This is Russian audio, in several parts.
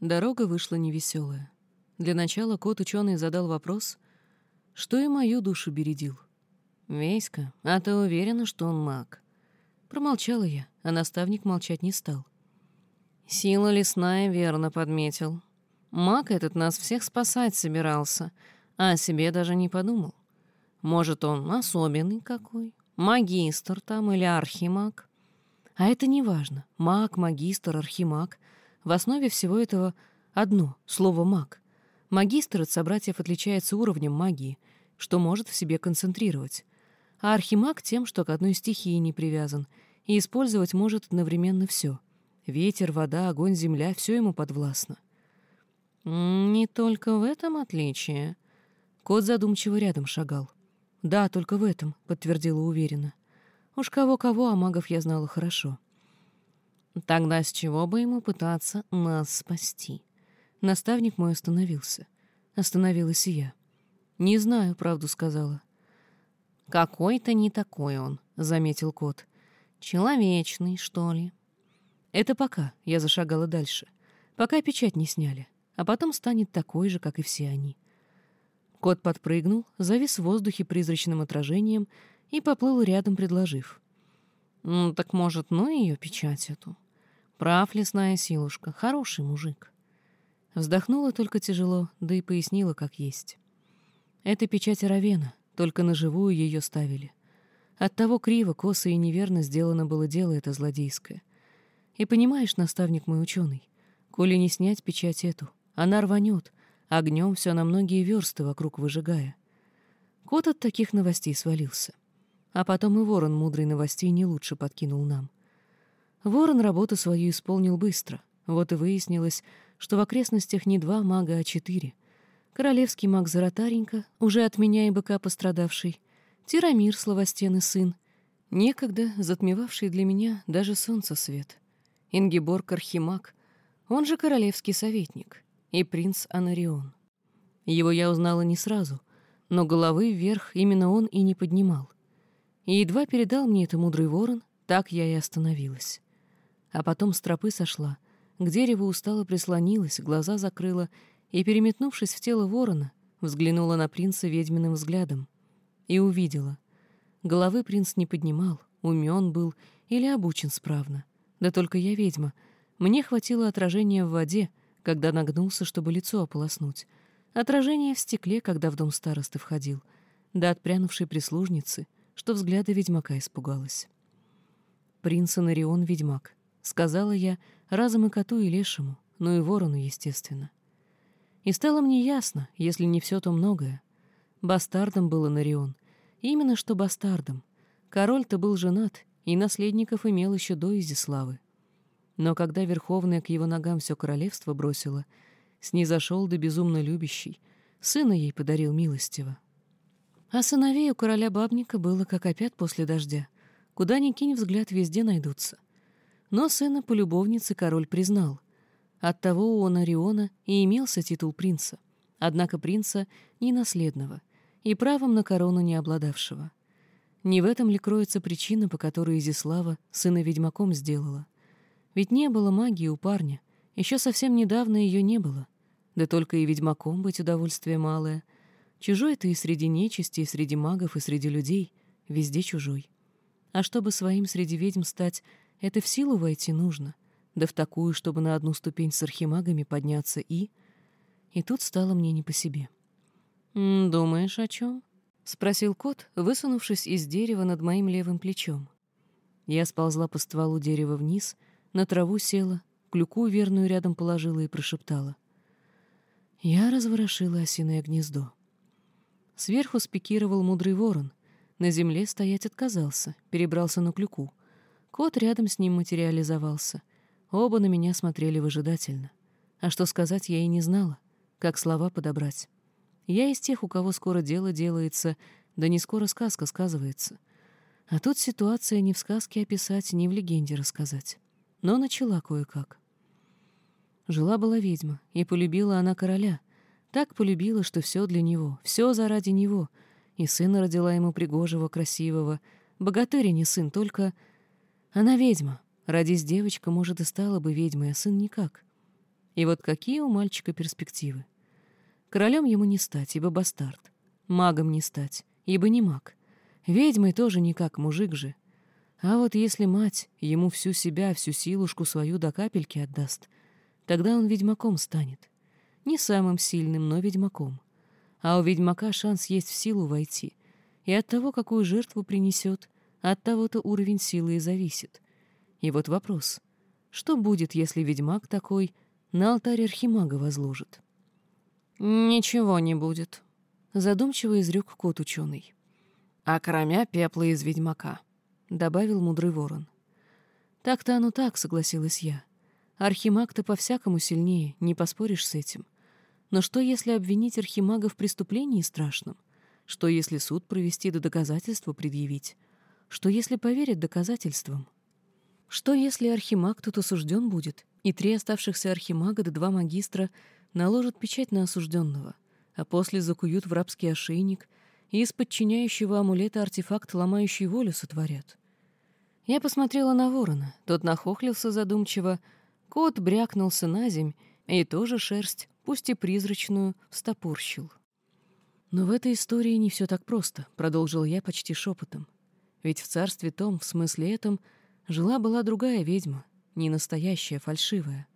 Дорога вышла невеселая. Для начала кот-ученый задал вопрос, что и мою душу бередил. «Веська, а ты уверена, что он маг?» Промолчала я, а наставник молчать не стал. «Сила лесная верно подметил. Маг этот нас всех спасать собирался, а о себе даже не подумал. Может, он особенный какой, магистр там или архимаг. А это не важно. Маг, магистр, архимаг. В основе всего этого одно — слово «маг». Магистр от собратьев отличается уровнем магии, что может в себе концентрировать. А архимаг тем, что к одной стихии не привязан, и использовать может одновременно все. Ветер, вода, огонь, земля — все ему подвластно. «Не только в этом отличие». Кот задумчиво рядом шагал. «Да, только в этом», — подтвердила уверенно. «Уж кого-кого, а магов я знала хорошо». «Тогда с чего бы ему пытаться нас спасти?» Наставник мой остановился. Остановилась и я. «Не знаю, правду сказала». «Какой-то не такой он», — заметил кот. «Человечный, что ли?» «Это пока», — я зашагала дальше. «Пока печать не сняли, а потом станет такой же, как и все они». Кот подпрыгнул, завис в воздухе призрачным отражением и поплыл рядом, предложив. «Ну, так, может, ну ее печать эту? Прав лесная силушка, хороший мужик». Вздохнула только тяжело, да и пояснила, как есть. Это печать Равена, только на живую ее ставили. Оттого криво, косо и неверно сделано было дело это злодейское. И понимаешь, наставник мой ученый, коли не снять печать эту, она рванет, огнем все на многие версты вокруг выжигая. Кот от таких новостей свалился. А потом и ворон мудрый новостей не лучше подкинул нам. Ворон работу свою исполнил быстро. Вот и выяснилось, что в окрестностях не два мага, а четыре. Королевский маг Заратаренька, уже от меня и быка пострадавший, Тирамир, словостен сын, некогда затмевавший для меня даже солнце свет, Ингиборг Архимаг, он же королевский советник, и принц Анарион. Его я узнала не сразу, но головы вверх именно он и не поднимал. И едва передал мне это мудрый ворон, так я и остановилась. А потом с тропы сошла — к дереву устало прислонилась, глаза закрыла и, переметнувшись в тело ворона, взглянула на принца ведьминым взглядом. И увидела. Головы принц не поднимал, умен был или обучен справно. Да только я ведьма. Мне хватило отражения в воде, когда нагнулся, чтобы лицо ополоснуть. Отражение в стекле, когда в дом старосты входил. Да отпрянувшей прислужницы, что взгляда ведьмака испугалась. Принц Анарион — ведьмак. Сказала я разом и коту, и лешему, но и ворону, естественно. И стало мне ясно, если не все, то многое. Бастардом был Анарион. Именно что бастардом. Король-то был женат, и наследников имел еще до Изиславы. Но когда Верховная к его ногам все королевство бросила, снизошел до безумно любящий, сына ей подарил милостиво. А сыновей у короля бабника было как опять после дождя. Куда ни кинь взгляд, везде найдутся. Но сына полюбовницы король признал. Оттого у Онариона и имелся титул принца, однако принца не наследного и правом на корону не обладавшего. Не в этом ли кроется причина, по которой Изислава сына ведьмаком сделала? Ведь не было магии у парня, еще совсем недавно ее не было. Да только и ведьмаком быть удовольствие малое. Чужой ты и среди нечисти, и среди магов, и среди людей, везде чужой. А чтобы своим среди ведьм стать, это в силу войти нужно, да в такую, чтобы на одну ступень с архимагами подняться и... И тут стало мне не по себе. «Думаешь, о чем?» — спросил кот, высунувшись из дерева над моим левым плечом. Я сползла по стволу дерева вниз, на траву села, клюку верную рядом положила и прошептала. Я разворошила осиное гнездо. Сверху спикировал мудрый ворон. На земле стоять отказался, перебрался на клюку — Кот рядом с ним материализовался. Оба на меня смотрели выжидательно. А что сказать я и не знала. Как слова подобрать. Я из тех, у кого скоро дело делается, да не скоро сказка сказывается. А тут ситуация не в сказке описать, не в легенде рассказать. Но начала кое-как. Жила-была ведьма, и полюбила она короля. Так полюбила, что все для него, все заради него. И сына родила ему пригожего, красивого. Богатыря не сын, только она ведьма. Родись девочка, может, и стала бы ведьмой, а сын никак. И вот какие у мальчика перспективы. Королем ему не стать, ибо бастард. Магом не стать, ибо не маг. Ведьмой тоже никак, мужик же. А вот если мать ему всю себя, всю силушку свою до капельки отдаст, тогда он ведьмаком станет. Не самым сильным, но ведьмаком. А у ведьмака шанс есть в силу войти. И от того, какую жертву принесет, от того-то уровень силы и зависит. И вот вопрос. Что будет, если ведьмак такой на алтарь архимага возложит? «Ничего не будет», — задумчиво изрек кот ученый. «А кроме пепла из ведьмака», — добавил мудрый ворон. «Так-то оно так», — согласилась я. «Архимаг-то по-всякому сильнее, не поспоришь с этим. Но что, если обвинить архимага в преступлении страшном? Что, если суд провести до доказательства предъявить? Что, если поверят доказательствам? Что, если архимаг тут осужден будет, и три оставшихся архимага да два магистра наложат печать на осужденного, а после закуют в рабский ошейник и из подчиняющего амулета артефакт, ломающий волю, сотворят? Я посмотрела на ворона, тот нахохлился задумчиво, кот брякнулся на земь, и тоже шерсть, пусть и призрачную, встопорщил. «Но в этой истории не все так просто», — продолжил я почти шепотом. «Ведь в царстве том, в смысле этом, жила-была другая ведьма, не настоящая, фальшивая.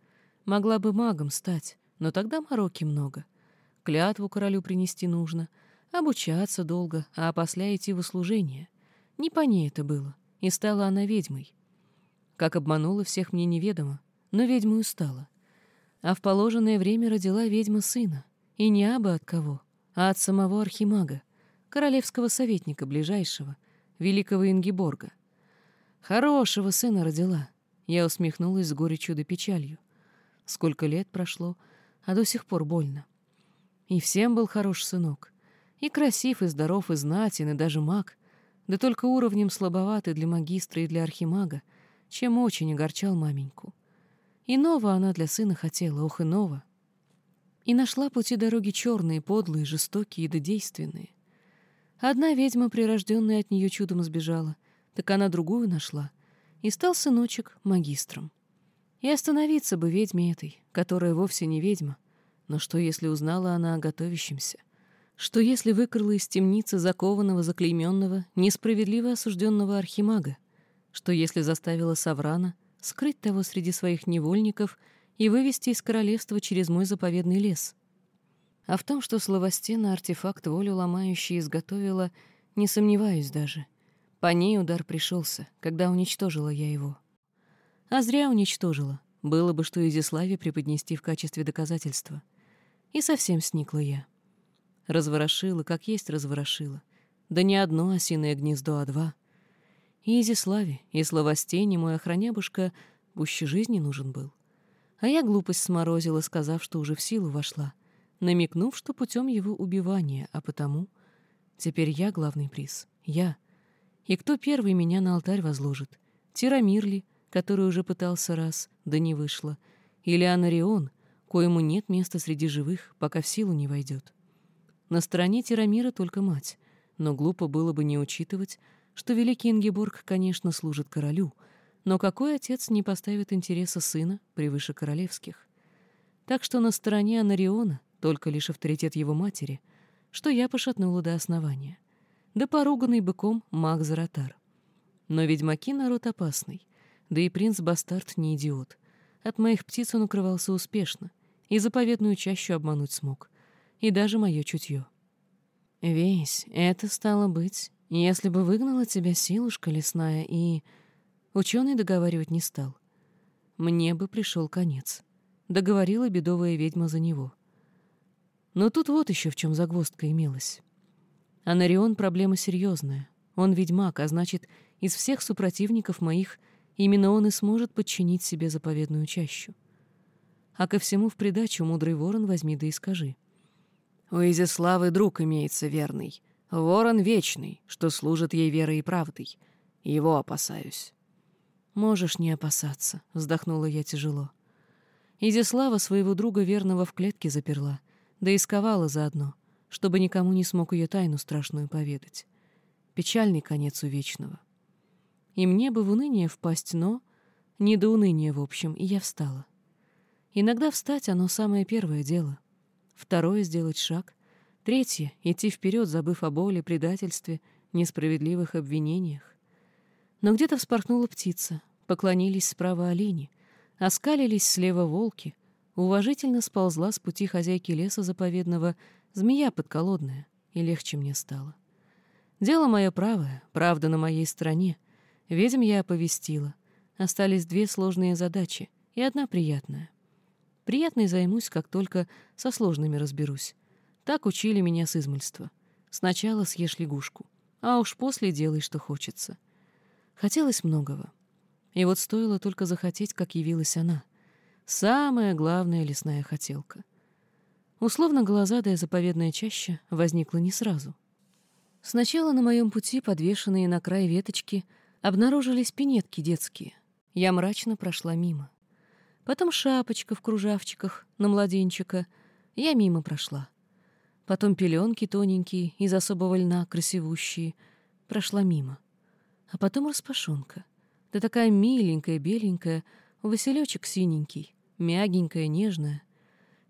Могла бы магом стать, но тогда мороки много. Клятву королю принести нужно, обучаться долго, а после идти в услужение. Не по ней это было, и стала она ведьмой. Как обманула всех мне неведомо, но ведьмою стала. А в положенное время родила ведьма сына, и не абы от кого, а от самого архимага, королевского советника ближайшего, великого Ингиборга. Хорошего сына родила. Я усмехнулась с горечью да печалью. Сколько лет прошло, а до сих пор больно. И всем был хорош сынок. И красив, и здоров, и знатен, и даже маг. Да только уровнем слабоватый для магистра и для архимага, чем очень огорчал маменьку. Иного она для сына хотела, ох, иного. И нашла пути дороги черные, подлые, жестокие да действенные. Одна ведьма, прирожденная от нее чудом сбежала, так она другую нашла, и стал сыночек магистром. И остановиться бы ведьме этой, которая вовсе не ведьма. Но что, если узнала она о готовящемся? Что, если выкрала из темницы закованного, заклейменного, несправедливо осужденного архимага? Что, если заставила Саврана скрыть того среди своих невольников и вывести из королевства через мой заповедный лес. А в том, что словостена артефакт волю ломающий изготовила, не сомневаюсь даже. По ней удар пришелся, когда уничтожила я его. А зря уничтожила. Было бы, что Изяславе преподнести в качестве доказательства. И совсем сникла я. Разворошила, как есть разворошила. Да не одно осиное гнездо, а два. И Изиславе, и Словостене мой охранябушка пуще жизни нужен был. А я глупость сморозила, сказав, что уже в силу вошла, намекнув, что путем его убивания, а потому... Теперь я главный приз. Я. И кто первый меня на алтарь возложит? Тирамир ли, который уже пытался раз, да не вышло? Или Анарион, коему нет места среди живых, пока в силу не войдет? На стороне Тирамира только мать, но глупо было бы не учитывать, что великий Ингеборг, конечно, служит королю, но какой отец не поставит интереса сына превыше королевских? Так что на стороне Анариона только лишь авторитет его матери, что я пошатнула до основания. Да поруганный быком маг Заратар. Но ведьмаки народ опасный, да и принц-бастард не идиот. От моих птиц он укрывался успешно, и заповедную чащу обмануть смог, и даже мое чутье. Весь это стало быть если бы выгнала тебя силушка лесная и... Ученый договаривать не стал. Мне бы пришел конец. Договорила бедовая ведьма за него. Но тут вот еще в чем загвоздка имелась. Анарион — проблема серьезная. Он ведьмак, а значит, из всех супротивников моих именно он и сможет подчинить себе заповедную чащу. А ко всему в придачу, мудрый ворон, возьми да и скажи. У Изяславы друг имеется верный, Ворон вечный, что служит ей верой и правдой. Его опасаюсь. «Можешь не опасаться», — вздохнула я тяжело. Изяслава своего друга верного в клетке заперла, да и сковала заодно, чтобы никому не смог ее тайну страшную поведать. Печальный конец у вечного. И мне бы в уныние впасть, но... Не до уныния, в общем, и я встала. Иногда встать — оно самое первое дело. Второе — сделать шаг. Третье — идти вперед, забыв о боли, предательстве, несправедливых обвинениях. Но где-то вспорхнула птица, поклонились справа олени, оскалились слева волки, уважительно сползла с пути хозяйки леса заповедного змея подколодная, и легче мне стало. Дело мое правое, правда на моей стороне. Ведьм я оповестила. Остались две сложные задачи и одна приятная. Приятной займусь, как только со сложными разберусь. Так учили меня с измольства. Сначала съешь лягушку, а уж после делай, что хочется. Хотелось многого. И вот стоило только захотеть, как явилась она. Самая главная лесная хотелка. Условно глазадая заповедная чаща возникла не сразу. Сначала на моем пути, подвешенные на край веточки, обнаружились пинетки детские. Я мрачно прошла мимо. Потом шапочка в кружавчиках на младенчика. Я мимо прошла. Потом пеленки тоненькие, из особого льна, красивущие. Прошла мимо. А потом распашонка. Да такая миленькая, беленькая, василечек синенький, мягенькая, нежная.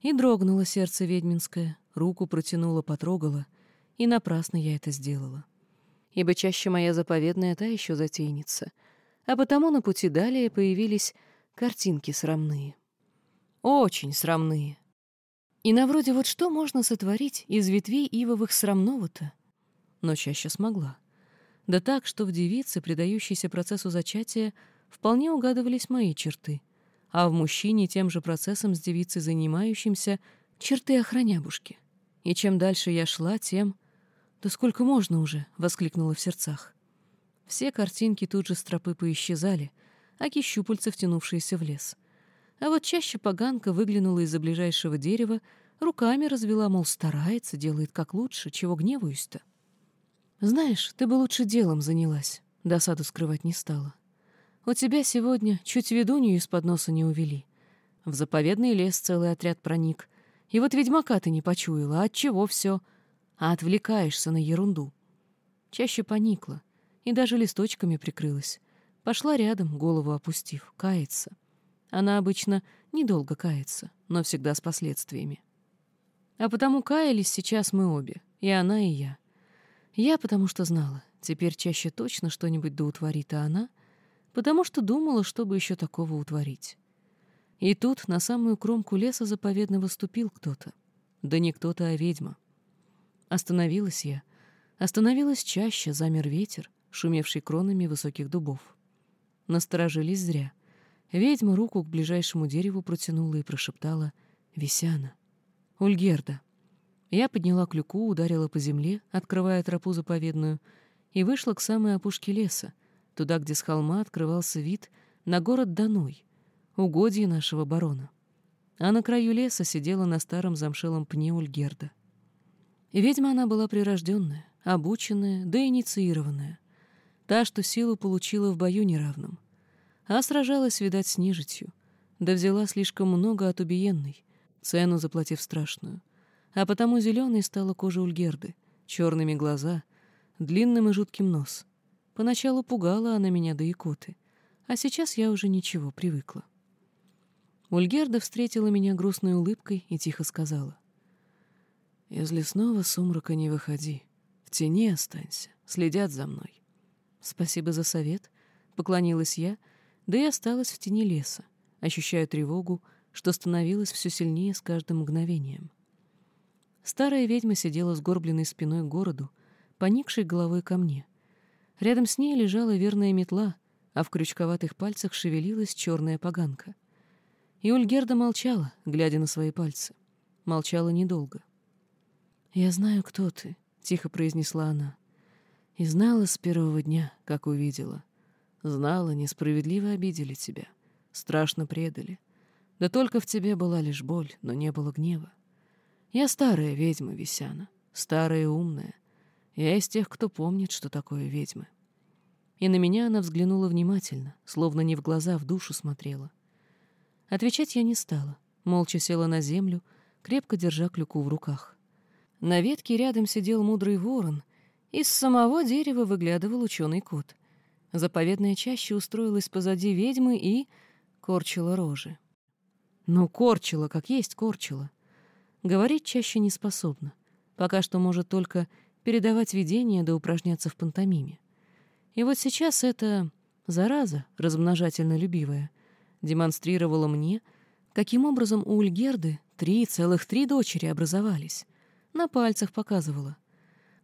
И дрогнуло сердце ведьминское, руку протянула, потрогала, и напрасно я это сделала. Ибо чаще моя заповедная та еще затейница, а потому на пути далее появились картинки срамные. Очень срамные. И на вроде вот что можно сотворить из ветвей ивовых срамного-то? Но чаще смогла. Да так, что в девице, предающейся процессу зачатия, вполне угадывались мои черты, а в мужчине тем же процессом с девицей занимающимся черты охранябушки. И чем дальше я шла, тем... «Да сколько можно уже?» — воскликнула в сердцах. Все картинки тут же с тропы поисчезали, аки щупальца, втянувшиеся в лес — а вот чаще поганка выглянула из-за ближайшего дерева, руками развела, мол, старается, делает как лучше, чего гневаюсь-то. «Знаешь, ты бы лучше делом занялась», — досаду скрывать не стала. «У тебя сегодня чуть ведунью из-под носа не увели. В заповедный лес целый отряд проник. И вот ведьмака ты не почуяла, от чего все? А отвлекаешься на ерунду». Чаще поникла и даже листочками прикрылась. Пошла рядом, голову опустив, кается. Она обычно недолго кается, но всегда с последствиями. А потому каялись сейчас мы обе, и она, и я. Я потому что знала, теперь чаще точно что-нибудь да утворит, а она потому что думала, чтобы еще такого утворить. И тут на самую кромку леса заповедного ступил кто-то. Да не кто-то, а ведьма. Остановилась я. Остановилась чаще, замер ветер, шумевший кронами высоких дубов. Насторожились зря. Ведьма руку к ближайшему дереву протянула и прошептала «Висяна». «Ульгерда». Я подняла клюку, ударила по земле, открывая тропу заповедную, и вышла к самой опушке леса, туда, где с холма открывался вид на город Даной, угодье нашего барона. А на краю леса сидела на старом замшелом пне Ульгерда. Ведьма она была прирожденная, обученная, да инициированная. Та, что силу получила в бою неравном — а сражалась, видать, с нежитью. Да взяла слишком много от убиенной, цену заплатив страшную. А потому зеленой стала кожа Ульгерды, черными глаза, длинным и жутким нос. Поначалу пугала она меня до икоты, а сейчас я уже ничего, привыкла. Ульгерда встретила меня грустной улыбкой и тихо сказала. «Из лесного сумрака не выходи, в тени останься, следят за мной». «Спасибо за совет», — поклонилась я, — да и осталась в тени леса, ощущая тревогу, что становилось все сильнее с каждым мгновением. Старая ведьма сидела с горбленной спиной к городу, поникшей головой ко мне. Рядом с ней лежала верная метла, а в крючковатых пальцах шевелилась черная поганка. И Ульгерда молчала, глядя на свои пальцы. Молчала недолго. «Я знаю, кто ты», — тихо произнесла она. «И знала с первого дня, как увидела. Знала, несправедливо обидели тебя, страшно предали. Да только в тебе была лишь боль, но не было гнева. Я старая ведьма, Висяна, старая и умная. Я из тех, кто помнит, что такое ведьмы. И на меня она взглянула внимательно, словно не в глаза, а в душу смотрела. Отвечать я не стала, молча села на землю, крепко держа клюку в руках. На ветке рядом сидел мудрый ворон, из самого дерева выглядывал ученый кот. Заповедная чаще устроилась позади ведьмы и корчила рожи. Ну, корчила, как есть корчила. Говорить чаще не способна. Пока что может только передавать видение да упражняться в пантомиме. И вот сейчас эта зараза, размножательно любивая, демонстрировала мне, каким образом у Ульгерды три целых три дочери образовались. На пальцах показывала.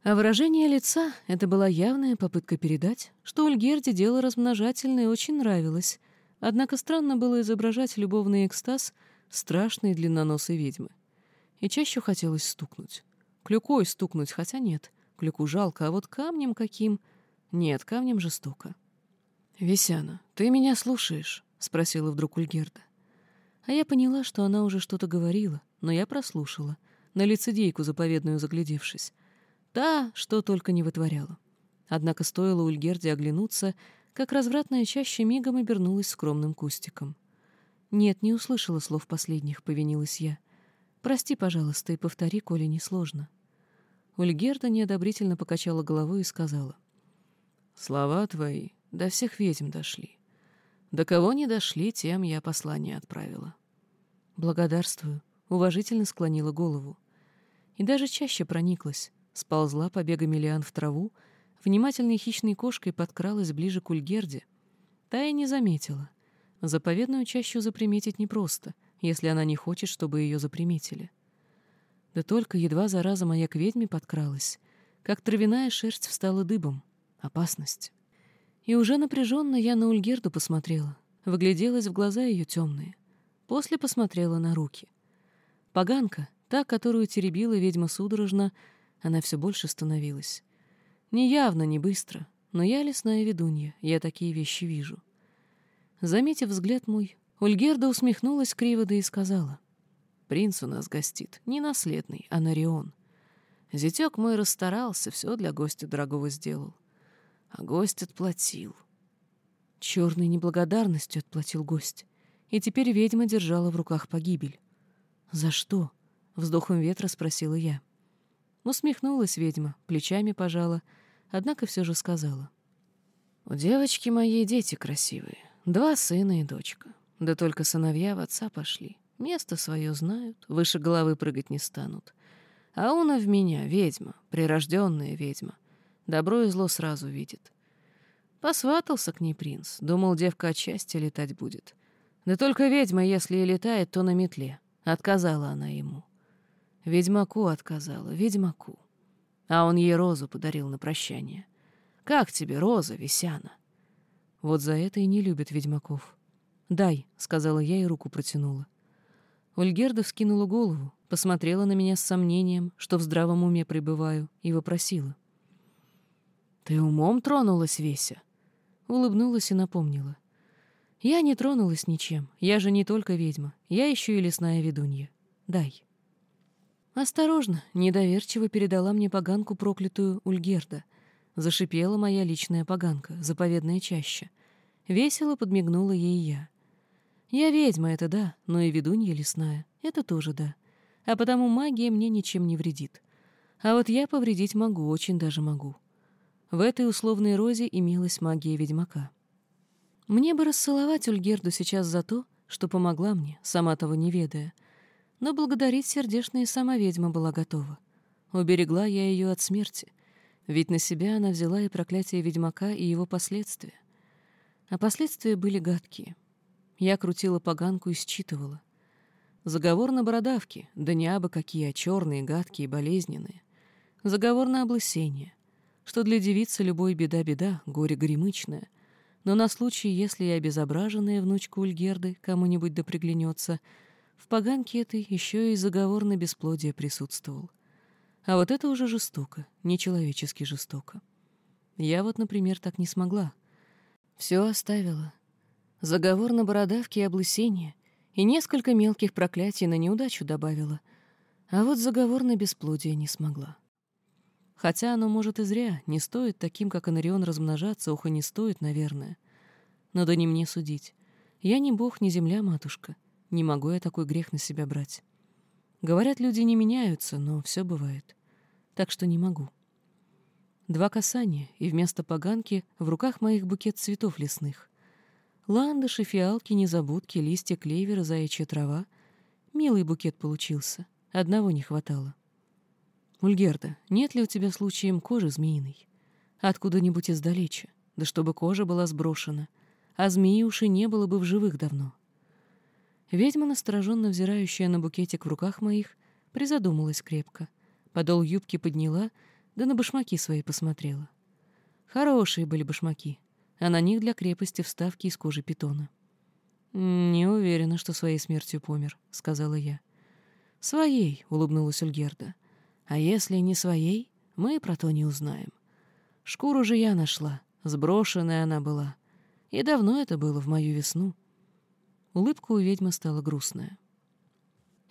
А выражение лица — это была явная попытка передать, что Ульгерде дело размножательное очень нравилось, однако странно было изображать любовный экстаз страшной длинноносой ведьмы. И чаще хотелось стукнуть. Клюкой стукнуть, хотя нет, клюку жалко, а вот камнем каким... Нет, камнем жестоко. «Весяна, ты меня слушаешь?» — спросила вдруг Ульгерда. А я поняла, что она уже что-то говорила, но я прослушала, на лицедейку заповедную заглядевшись. Та, что только не вытворяла. Однако стоило Ульгерде оглянуться, как развратная чаще мигом обернулась скромным кустиком. «Нет, не услышала слов последних», — повинилась я. «Прости, пожалуйста, и повтори, коли не сложно». Ульгерда неодобрительно покачала головой и сказала. «Слова твои до всех ведьм дошли. До кого не дошли, тем я послание отправила». «Благодарствую», — уважительно склонила голову. И даже чаще прониклась сползла побегами лиан в траву, внимательной хищной кошкой подкралась ближе к Ульгерде. Та и не заметила. Заповедную чащу заприметить непросто, если она не хочет, чтобы ее заприметили. Да только едва зараза моя к ведьме подкралась, как травяная шерсть встала дыбом. Опасность. И уже напряженно я на Ульгерду посмотрела, выгляделась в глаза ее темные. После посмотрела на руки. Поганка, та, которую теребила ведьма судорожно, она все больше становилась. Не явно, не быстро, но я лесная ведунья, я такие вещи вижу. Заметив взгляд мой, Ульгерда усмехнулась криво да и сказала. «Принц у нас гостит, не наследный, а Нарион. Зятек мой расстарался, все для гостя дорогого сделал. А гость отплатил». Черной неблагодарностью отплатил гость, и теперь ведьма держала в руках погибель. «За что?» — вздохом ветра спросила я. Усмехнулась ведьма, плечами пожала, однако все же сказала. «У девочки моей дети красивые, два сына и дочка. Да только сыновья в отца пошли. Место свое знают, выше головы прыгать не станут. А он в меня, ведьма, прирожденная ведьма. Добро и зло сразу видит. Посватался к ней принц, думал, девка от счастья летать будет. Да только ведьма, если и летает, то на метле. Отказала она ему. Ведьмаку отказала, ведьмаку. А он ей розу подарил на прощание. Как тебе роза, Весяна? Вот за это и не любят ведьмаков. «Дай», — сказала я и руку протянула. Ольгерда вскинула голову, посмотрела на меня с сомнением, что в здравом уме пребываю, и вопросила. «Ты умом тронулась, Веся?» Улыбнулась и напомнила. «Я не тронулась ничем, я же не только ведьма, я еще и лесная ведунья. Дай». Осторожно, недоверчиво передала мне поганку проклятую Ульгерда. Зашипела моя личная поганка, заповедная чаща. Весело подмигнула ей я. Я ведьма, это да, но и ведунья лесная, это тоже да. А потому магия мне ничем не вредит. А вот я повредить могу, очень даже могу. В этой условной розе имелась магия ведьмака. Мне бы расцеловать Ульгерду сейчас за то, что помогла мне, сама того не ведая — но благодарить сердечно и сама ведьма была готова. Уберегла я ее от смерти, ведь на себя она взяла и проклятие ведьмака, и его последствия. А последствия были гадкие. Я крутила поганку и считывала. Заговор на бородавки, да не абы какие, а черные, гадкие, болезненные. Заговор на облысение, что для девицы любой беда-беда, горе горемычное. Но на случай, если и обезображенная внучка Ульгерды кому-нибудь да приглянется — в поганке этой еще и заговор на бесплодие присутствовал. А вот это уже жестоко, нечеловечески жестоко. Я вот, например, так не смогла. Все оставила. Заговор на бородавке и облысение, и несколько мелких проклятий на неудачу добавила. А вот заговор на бесплодие не смогла. Хотя оно, может, и зря, не стоит таким, как Анарион, размножаться, и не стоит, наверное. Но да не мне судить. Я не бог, не земля, матушка. Не могу я такой грех на себя брать. Говорят, люди не меняются, но все бывает. Так что не могу. Два касания, и вместо поганки в руках моих букет цветов лесных. Ландыши, фиалки, незабудки, листья клевера, заячья трава. Милый букет получился. Одного не хватало. «Ульгерда, нет ли у тебя случаем кожи змеиной? Откуда-нибудь издалече, да чтобы кожа была сброшена, а змеи уши не было бы в живых давно». Ведьма, настороженно взирающая на букетик в руках моих, призадумалась крепко. Подол юбки подняла, да на башмаки свои посмотрела. Хорошие были башмаки, а на них для крепости вставки из кожи питона. «Не уверена, что своей смертью помер», — сказала я. «Своей», — улыбнулась Ульгерда. «А если не своей, мы про то не узнаем. Шкуру же я нашла, сброшенная она была. И давно это было, в мою весну». Улыбка у ведьмы стала грустная.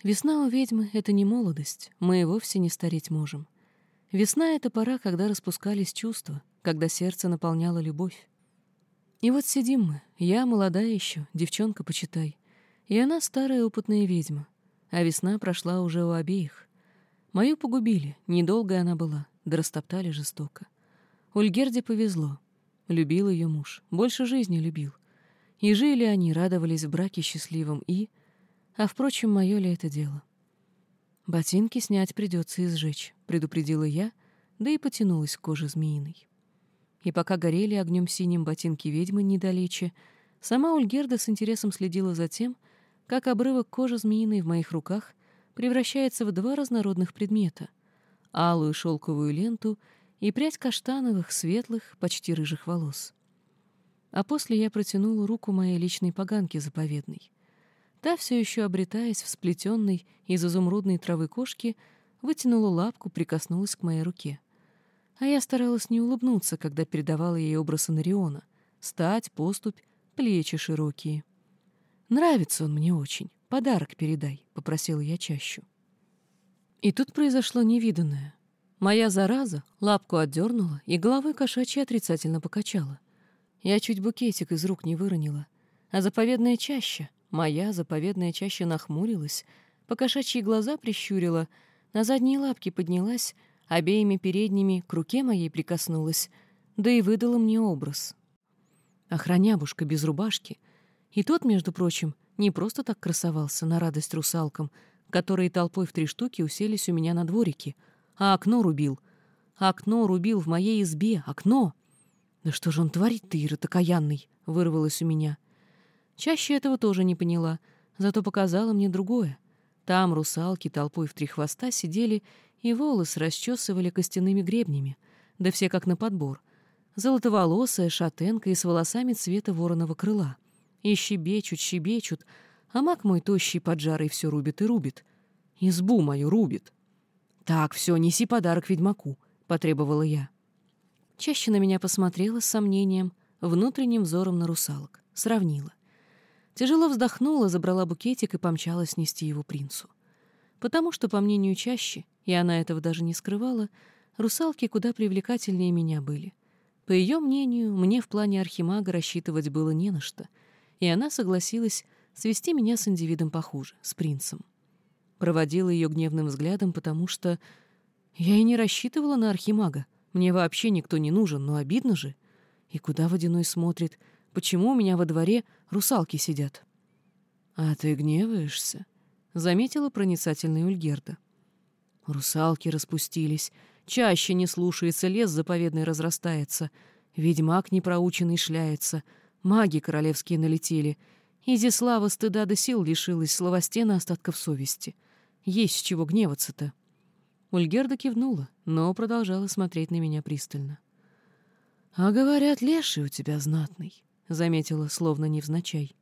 Весна у ведьмы — это не молодость, мы и вовсе не стареть можем. Весна — это пора, когда распускались чувства, когда сердце наполняло любовь. И вот сидим мы, я молодая еще, девчонка, почитай, и она старая опытная ведьма, а весна прошла уже у обеих. Мою погубили, недолго она была, да растоптали жестоко. Ульгерде повезло. Любил ее муж, больше жизни любил. И жили они, радовались в браке счастливом и... А, впрочем, мое ли это дело? «Ботинки снять придется и сжечь», — предупредила я, да и потянулась к коже змеиной. И пока горели огнем синим ботинки ведьмы недалече, сама Ульгерда с интересом следила за тем, как обрывок кожи змеиной в моих руках превращается в два разнородных предмета — алую шелковую ленту и прядь каштановых, светлых, почти рыжих волос. А после я протянула руку моей личной поганке заповедной. Та, все еще обретаясь в сплетенной из изумрудной травы кошки, вытянула лапку, прикоснулась к моей руке. А я старалась не улыбнуться, когда передавала ей образ Анариона. Стать, поступь, плечи широкие. «Нравится он мне очень. Подарок передай», — попросила я чащу. И тут произошло невиданное. Моя зараза лапку отдернула и головой кошачьи отрицательно покачала. Я чуть букетик из рук не выронила, а заповедная чаща, Моя заповедная чаще нахмурилась, покошачьи глаза прищурила, на задние лапки поднялась, обеими передними к руке моей прикоснулась, да и выдала мне образ. Охранябушка без рубашки. И тот, между прочим, не просто так красовался на радость русалкам, которые толпой в три штуки уселись у меня на дворике, а окно рубил. Окно рубил в моей избе, окно! Да что же он творит-то, Ира, такаянный? Вырвалось у меня. Чаще этого тоже не поняла, зато показала мне другое. Там русалки толпой в три хвоста сидели и волосы расчесывали костяными гребнями, да все как на подбор. Золотоволосая шатенка и с волосами цвета вороного крыла. И щебечут, щебечут, а маг мой тощий поджарый все рубит и рубит. Избу мою рубит. «Так, все, неси подарок ведьмаку», — потребовала я. Чаще на меня посмотрела с сомнением, внутренним взором на русалок. Сравнила. Тяжело вздохнула, забрала букетик и помчалась нести его принцу. Потому что, по мнению чаще, и она этого даже не скрывала, русалки куда привлекательнее меня были. По ее мнению, мне в плане архимага рассчитывать было не на что, и она согласилась свести меня с индивидом похуже, с принцем. Проводила ее гневным взглядом, потому что я и не рассчитывала на архимага. Мне вообще никто не нужен, но обидно же. И куда водяной смотрит — почему у меня во дворе русалки сидят. «А ты гневаешься?» — заметила проницательная Ульгерда. Русалки распустились. Чаще не слушается, лес заповедный разрастается. Ведьмак непроученный шляется. Маги королевские налетели. Изислава стыда до сил лишилась, словостена остатков совести. Есть с чего гневаться-то. Ульгерда кивнула, но продолжала смотреть на меня пристально. «А говорят, леший у тебя знатный. — заметила, словно невзначай.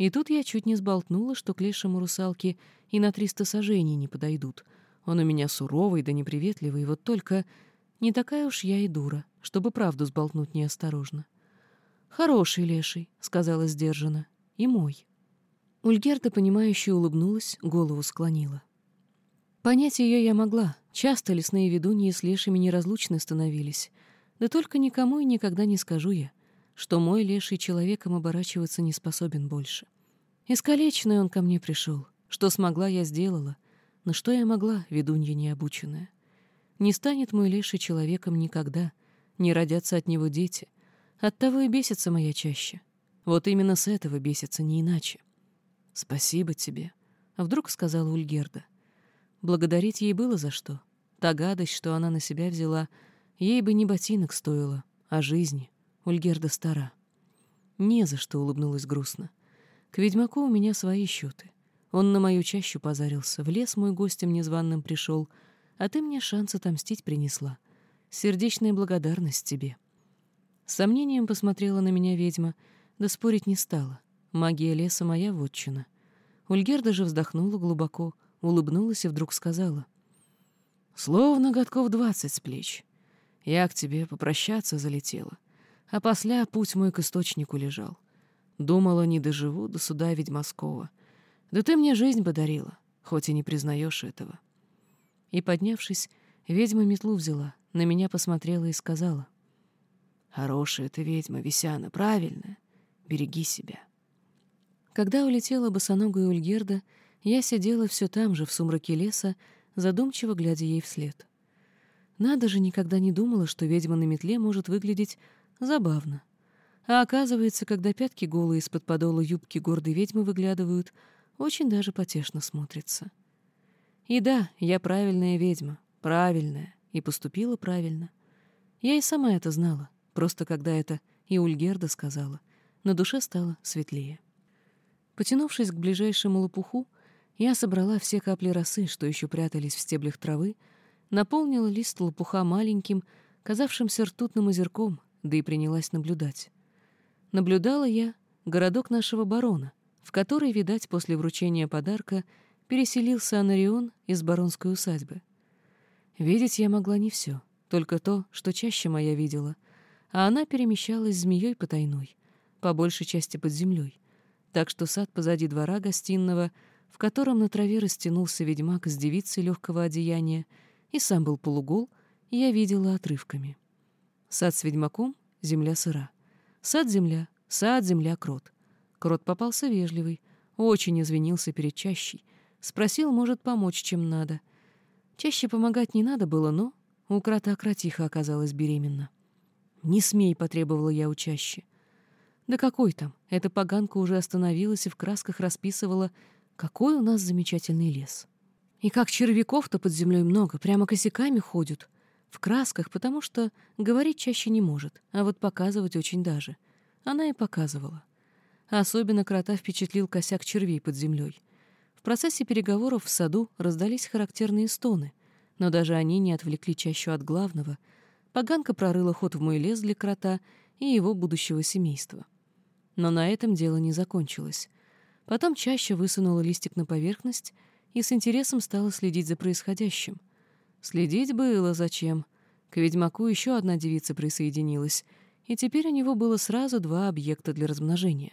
И тут я чуть не сболтнула, что к лешему русалки и на триста сажений не подойдут. Он у меня суровый да неприветливый, вот только не такая уж я и дура, чтобы правду сболтнуть неосторожно. «Хороший леший», — сказала сдержанно, — «и мой». Ульгерда, понимающе улыбнулась, голову склонила. Понять ее я могла. Часто лесные ведуньи с лешими неразлучны становились. Да только никому и никогда не скажу я что мой леший человеком оборачиваться не способен больше. Искалеченный он ко мне пришел. Что смогла, я сделала. Но что я могла, ведунья необученная? Не станет мой леший человеком никогда, не родятся от него дети. Оттого и бесится моя чаще. Вот именно с этого бесится, не иначе. «Спасибо тебе», — а вдруг сказала Ульгерда. Благодарить ей было за что. Та гадость, что она на себя взяла, ей бы не ботинок стоила, а жизни. Ульгерда стара. Не за что улыбнулась грустно. К ведьмаку у меня свои счеты. Он на мою чащу позарился, в лес мой гостем незваным пришел, а ты мне шанс отомстить принесла. Сердечная благодарность тебе. С сомнением посмотрела на меня ведьма, да спорить не стала. Магия леса моя вотчина. Ульгерда же вздохнула глубоко, улыбнулась и вдруг сказала. «Словно годков двадцать с плеч. Я к тебе попрощаться залетела, а после путь мой к источнику лежал. Думала, не доживу до суда ведьмовского. Да ты мне жизнь подарила, хоть и не признаешь этого». И, поднявшись, ведьма метлу взяла, на меня посмотрела и сказала. «Хорошая ты ведьма, Висяна, правильная. Береги себя». Когда улетела босоногая Ульгерда, я сидела все там же, в сумраке леса, задумчиво глядя ей вслед. Надо же, никогда не думала, что ведьма на метле может выглядеть забавно. А оказывается, когда пятки голые из-под подола юбки гордой ведьмы выглядывают, очень даже потешно смотрится. И да, я правильная ведьма, правильная, и поступила правильно. Я и сама это знала, просто когда это и Ульгерда сказала, на душе стало светлее. Потянувшись к ближайшему лопуху, я собрала все капли росы, что еще прятались в стеблях травы, наполнила лист лопуха маленьким, казавшимся ртутным озерком, да и принялась наблюдать. Наблюдала я городок нашего барона, в который, видать, после вручения подарка переселился Анарион из баронской усадьбы. Видеть я могла не все, только то, что чаще моя видела, а она перемещалась змеей потайной, по большей части под землей, так что сад позади двора гостиного — в котором на траве растянулся ведьмак с девицей легкого одеяния, и сам был полугол, я видела отрывками. Сад с ведьмаком — земля сыра. Сад-земля, сад-земля крот. Крот попался вежливый, очень извинился перед чащей, спросил, может, помочь, чем надо. Чаще помогать не надо было, но у крота кротиха оказалась беременна. «Не смей», — потребовала я у чаще. «Да какой там? Эта поганка уже остановилась и в красках расписывала, какой у нас замечательный лес. И как червяков-то под землей много, прямо косяками ходят. В красках, потому что говорить чаще не может, а вот показывать очень даже. Она и показывала. особенно крота впечатлил косяк червей под землей. В процессе переговоров в саду раздались характерные стоны, но даже они не отвлекли чащу от главного. Поганка прорыла ход в мой лес для крота и его будущего семейства. Но на этом дело не закончилось. Потом чаще высунула листик на поверхность и с интересом стала следить за происходящим. Следить было зачем. К ведьмаку еще одна девица присоединилась, и теперь у него было сразу два объекта для размножения.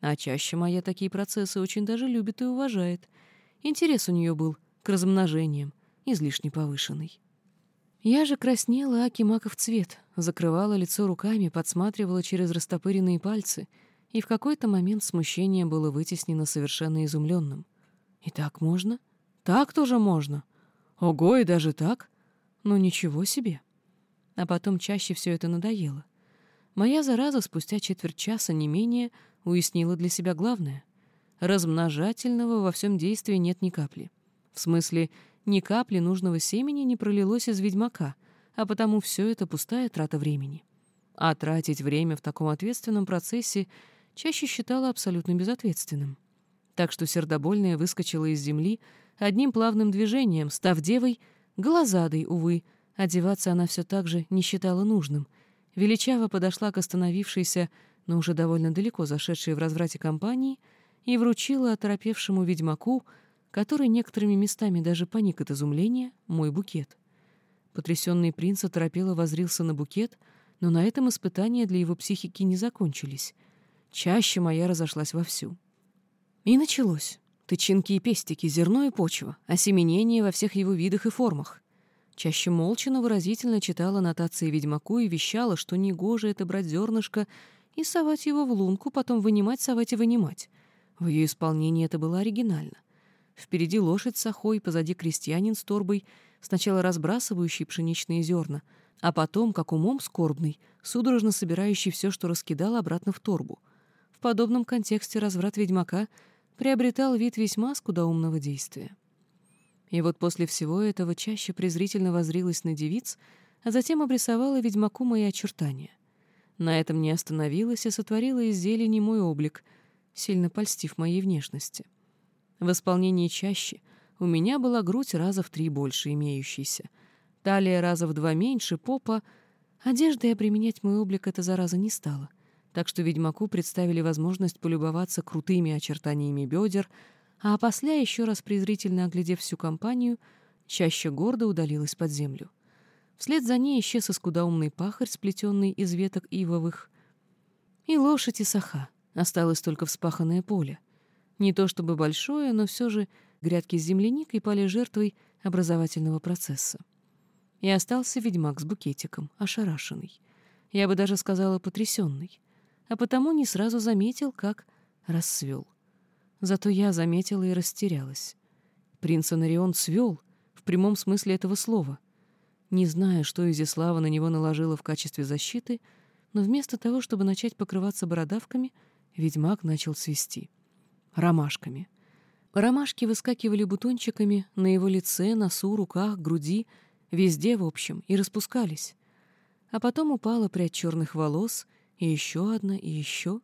А чаще моя такие процессы очень даже любит и уважает. Интерес у нее был к размножениям, излишне повышенный. Я же краснела аки маков цвет, закрывала лицо руками, подсматривала через растопыренные пальцы — и в какой-то момент смущение было вытеснено совершенно изумленным. «И так можно? Так тоже можно? Ого, и даже так? Ну ничего себе!» А потом чаще все это надоело. Моя зараза спустя четверть часа не менее уяснила для себя главное. Размножательного во всем действии нет ни капли. В смысле, ни капли нужного семени не пролилось из ведьмака, а потому все это пустая трата времени. А тратить время в таком ответственном процессе чаще считала абсолютно безответственным. Так что сердобольная выскочила из земли одним плавным движением, став девой, глазадой, увы, одеваться она все так же не считала нужным. Величаво подошла к остановившейся, но уже довольно далеко зашедшей в разврате компании, и вручила оторопевшему ведьмаку, который некоторыми местами даже паник от изумления, мой букет. Потрясенный принц оторопело возрился на букет, но на этом испытания для его психики не закончились — Чаще моя разошлась вовсю. И началось. Тычинки и пестики, зерно и почва, осеменение во всех его видах и формах. Чаще молча, но выразительно читала нотации ведьмаку и вещала, что негоже это брать зернышко и совать его в лунку, потом вынимать, совать и вынимать. В ее исполнении это было оригинально. Впереди лошадь с охой, позади крестьянин с торбой, сначала разбрасывающий пшеничные зерна, а потом, как умом скорбный, судорожно собирающий все, что раскидал, обратно в торбу — в подобном контексте разврат ведьмака приобретал вид весьма скудоумного действия. И вот после всего этого чаще презрительно возрилась на девиц, а затем обрисовала ведьмаку мои очертания. На этом не остановилась и сотворила из зелени мой облик, сильно польстив моей внешности. В исполнении чаще у меня была грудь раза в три больше имеющейся, талия раза в два меньше, попа. Одеждой применять мой облик эта зараза не стала, так что ведьмаку представили возможность полюбоваться крутыми очертаниями бедер, а после, еще раз презрительно оглядев всю компанию, чаще гордо удалилась под землю. Вслед за ней исчез искудоумный пахарь, сплетенный из веток ивовых. И лошадь и саха. Осталось только вспаханное поле. Не то чтобы большое, но все же грядки с земляникой пали жертвой образовательного процесса. И остался ведьмак с букетиком, ошарашенный. Я бы даже сказала потрясенный. А потому не сразу заметил, как расцвел. Зато я заметила и растерялась. Принц Анарион свел, в прямом смысле этого слова — не зная, что Изяслава на него наложила в качестве защиты, но вместо того, чтобы начать покрываться бородавками, ведьмак начал цвести. Ромашками. Ромашки выскакивали бутончиками на его лице, носу, руках, груди, везде, в общем, и распускались. А потом упала прядь черных волос, и еще одна, и еще.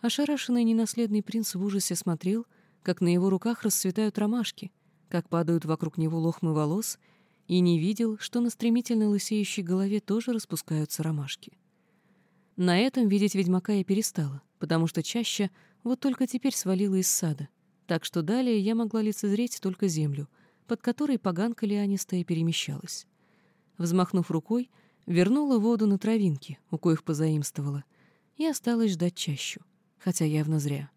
Ошарашенный ненаследный принц в ужасе смотрел, как на его руках расцветают ромашки, как падают вокруг него лохмы волос — и не видел, что на стремительно лысеющей голове тоже распускаются ромашки. На этом видеть ведьмака я перестала, потому что чаще вот только теперь свалила из сада, так что далее я могла лицезреть только землю, под которой поганка лианистая перемещалась. Взмахнув рукой, вернула воду на травинки, у коих позаимствовала, и осталась ждать чащу, хотя явно зря.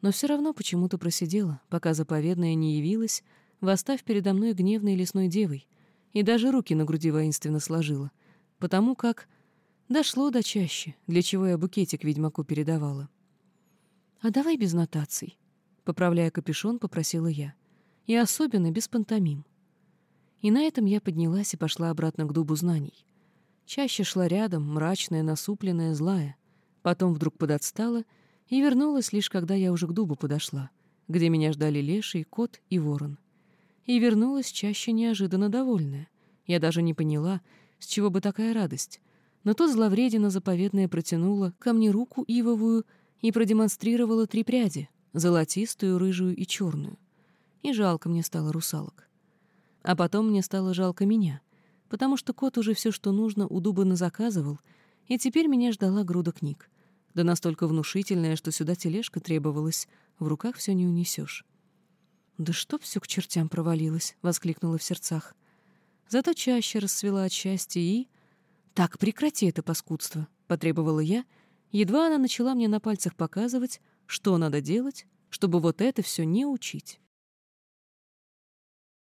Но все равно почему-то просидела, пока заповедная не явилась, восстав передо мной гневной лесной девой, и даже руки на груди воинственно сложила, потому как дошло до чаще, для чего я букетик ведьмаку передавала. «А давай без нотаций», — поправляя капюшон, попросила я, и особенно без пантомим. И на этом я поднялась и пошла обратно к дубу знаний. Чаще шла рядом, мрачная, насупленная, злая. Потом вдруг подотстала и вернулась лишь когда я уже к дубу подошла, где меня ждали леший, кот и ворон и вернулась чаще неожиданно довольная. Я даже не поняла, с чего бы такая радость. Но тут зловредина заповедная протянула ко мне руку ивовую и продемонстрировала три пряди — золотистую, рыжую и черную. И жалко мне стало русалок. А потом мне стало жалко меня, потому что кот уже все, что нужно, у дуба заказывал, и теперь меня ждала груда книг. Да настолько внушительная, что сюда тележка требовалась, в руках все не унесешь. «Да чтоб все к чертям провалилось!» — воскликнула в сердцах. Зато чаще расцвела от счастья и... «Так, прекрати это паскудство!» — потребовала я. Едва она начала мне на пальцах показывать, что надо делать, чтобы вот это все не учить.